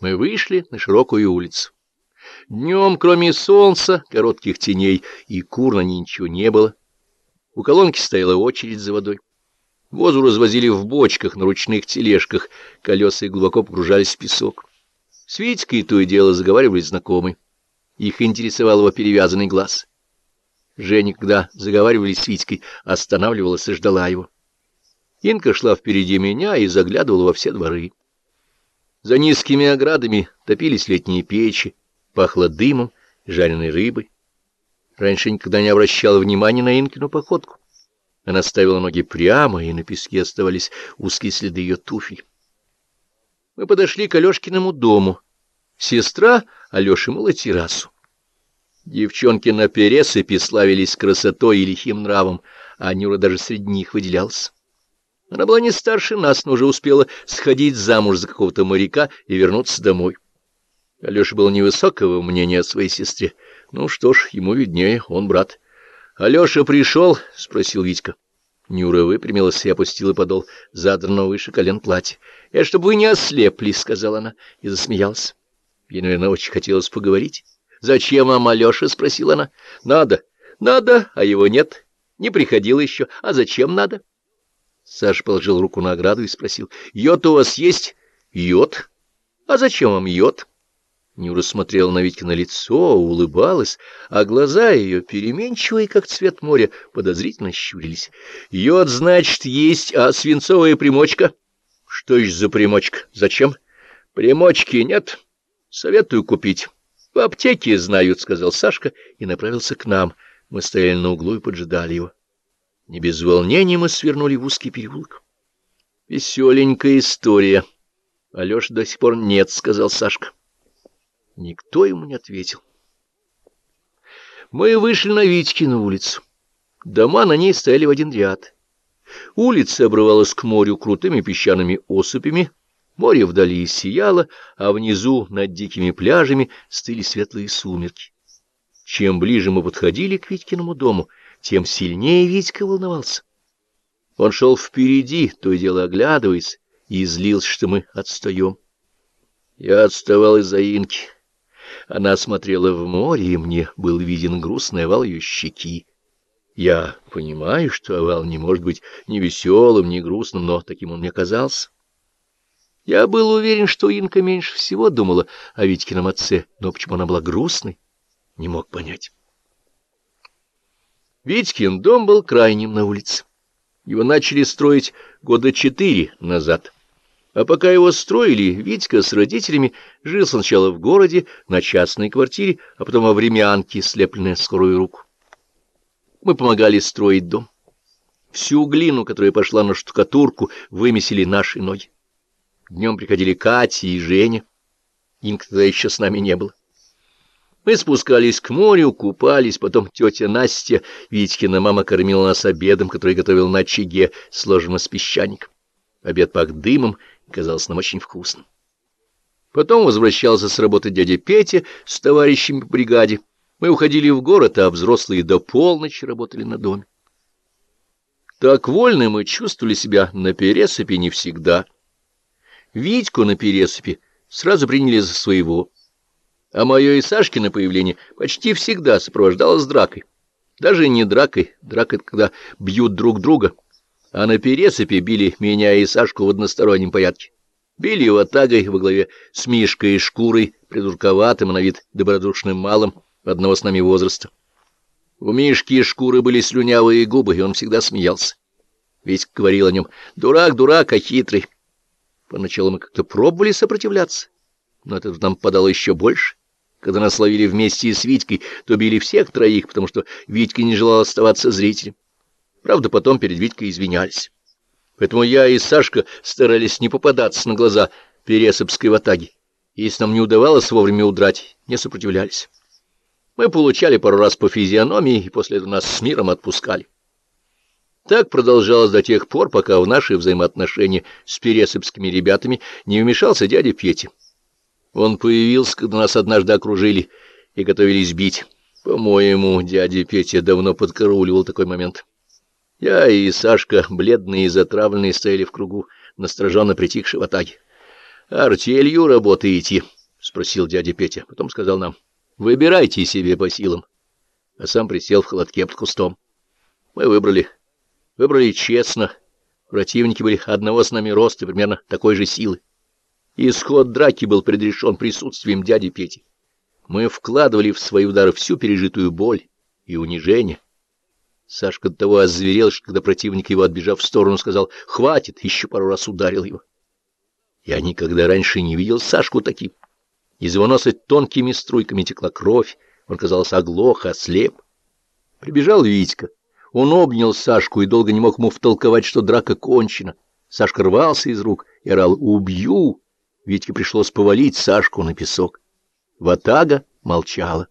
Мы вышли на широкую улицу. Днем, кроме солнца, коротких теней и кур на ней ничего не было. У колонки стояла очередь за водой. Возу развозили в бочках на ручных тележках, колеса глубоко погружались в песок. С Витькой то и дело заговаривали знакомые. Их интересовал его перевязанный глаз. Женя, когда заговаривали с Витькой, останавливалась и ждала его. Инка шла впереди меня и заглядывала во все дворы. За низкими оградами топились летние печи, пахло дымом, жареной рыбой. Раньше никогда не обращала внимания на Инкину походку. Она ставила ноги прямо, и на песке оставались узкие следы ее туфель. Мы подошли к Алешкиному дому. Сестра Алеши мыла террасу. Девчонки на пересыпи славились красотой и лихим нравом, а Нюра даже среди них выделялась. Она была не старше нас, но уже успела сходить замуж за какого-то моряка и вернуться домой. Алеша был невысокого мнения о своей сестре. Ну что ж, ему виднее, он брат. — Алеша пришел? — спросил Витька. Нюра выпрямилась и опустила подол задранного выше колен платья. — Это чтобы вы не ослепли, — сказала она и засмеялась. Ей, наверное, очень хотелось поговорить. — Зачем вам Алеша? — спросила она. — Надо. — Надо, а его нет. Не приходил еще. А зачем надо? — Саша положил руку на ограду и спросил. — Йод у вас есть? — Йод? А зачем вам йод? Нюра смотрела на Витькино лицо, улыбалась, а глаза ее, переменчивые, как цвет моря, подозрительно щурились. — Йод, значит, есть, а свинцовая примочка? — Что еще за примочка? Зачем? — Примочки нет. Советую купить. — В аптеке знают, — сказал Сашка и направился к нам. Мы стояли на углу и поджидали его. Не без волнения мы свернули в узкий переулок. Веселенькая история. Алеша до сих пор нет, — сказал Сашка. Никто ему не ответил. Мы вышли на Витькину улицу. Дома на ней стояли в один ряд. Улица обрывалась к морю крутыми песчаными осыпями, море вдали сияло, а внизу над дикими пляжами стыли светлые сумерки. Чем ближе мы подходили к Витькиному дому, тем сильнее Витька волновался. Он шел впереди, то и дело оглядываясь, и злился, что мы отстаем. Я отставал из-за Инки. Она смотрела в море, и мне был виден грустный овал ее щеки. Я понимаю, что овал не может быть ни веселым, ни грустным, но таким он мне казался. Я был уверен, что Инка меньше всего думала о Витькином отце, но почему она была грустной, не мог понять. Витькин дом был крайним на улице. Его начали строить года четыре назад. А пока его строили, Витька с родителями жил сначала в городе, на частной квартире, а потом во времянке, слепленной скорую руку. Мы помогали строить дом. Всю глину, которая пошла на штукатурку, вымесили наши ноги. Днем приходили Катя и Женя. Инка тогда еще с нами не было. Мы спускались к морю, купались, потом тетя Настя, Витькина мама, кормила нас обедом, который готовил на очаге, сложенным из песчаника. Обед пах дымом и казался нам очень вкусным. Потом возвращался с работы дядя Петя с товарищами по бригаде. Мы уходили в город, а взрослые до полночи работали на доме. Так вольно мы чувствовали себя на пересыпи не всегда. Витьку на пересыпи сразу приняли за своего а мое и Сашкино появление почти всегда сопровождалось дракой. Даже не дракой, это когда бьют друг друга, а на пересыпе били меня и Сашку в одностороннем порядке. Били его тагой во главе с Мишкой и Шкурой, придурковатым, на вид добродушным малым, одного с нами возраста. У Мишки и Шкуры были слюнявые губы, и он всегда смеялся. Ведь говорил о нем «дурак, дурак, а хитрый». Поначалу мы как-то пробовали сопротивляться, но это нам подало еще больше. Когда нас ловили вместе с Витькой, то били всех троих, потому что Витька не желал оставаться зрителем. Правда, потом перед Витькой извинялись. Поэтому я и Сашка старались не попадаться на глаза Пересыпской ватаги. Если нам не удавалось вовремя удрать, не сопротивлялись. Мы получали пару раз по физиономии, и после этого нас с миром отпускали. Так продолжалось до тех пор, пока в наши взаимоотношения с пересыпскими ребятами не вмешался дядя Петя. Он появился, когда нас однажды окружили и готовились бить. По-моему, дядя Петя давно подкарауливал такой момент. Я и Сашка, бледные и затравленные, стояли в кругу, настороженно притихшие в атаке. — Артелью работаете? — спросил дядя Петя. Потом сказал нам. — Выбирайте себе по силам. А сам присел в холодке под кустом. Мы выбрали. Выбрали честно. Противники были одного с нами роста, примерно такой же силы. Исход драки был предрешен присутствием дяди Пети. Мы вкладывали в свои удары всю пережитую боль и унижение. Сашка до того озверел, что когда противник его, отбежав в сторону, сказал «Хватит!» еще пару раз ударил его. Я никогда раньше не видел Сашку таким. Из его носа тонкими струйками текла кровь, он, казался оглох, ослеп. Прибежал Витька. Он обнял Сашку и долго не мог ему втолковать, что драка кончена. Сашка рвался из рук и орал «Убью!». Витьке пришлось повалить Сашку на песок. Ватага молчала.